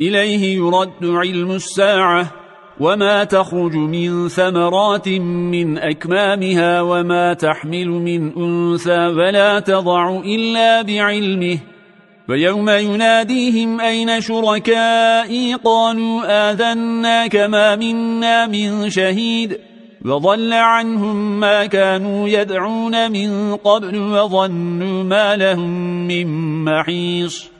إليه يرد علم الساعة وما تخرج من ثمرات من أكمامها وما تحمل من أنثى ولا تضع إلا بعلمه. ويوم يناديهم أين شركائي؟ قالوا آذنا كما منا من شهيد. وضل عنهم ما كانوا يدعون من قبل وظنوا ما لهم من محيص.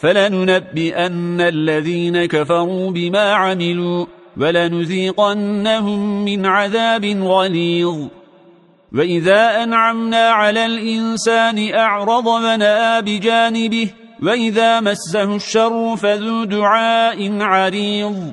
فلننبئن الذين كفروا بما عملوا ولنذيقنهم من عذاب غليظ وإذا أنعمنا على الإنسان أعرض ونآ بجانبه وإذا مسه الشر فذو دعاء عريض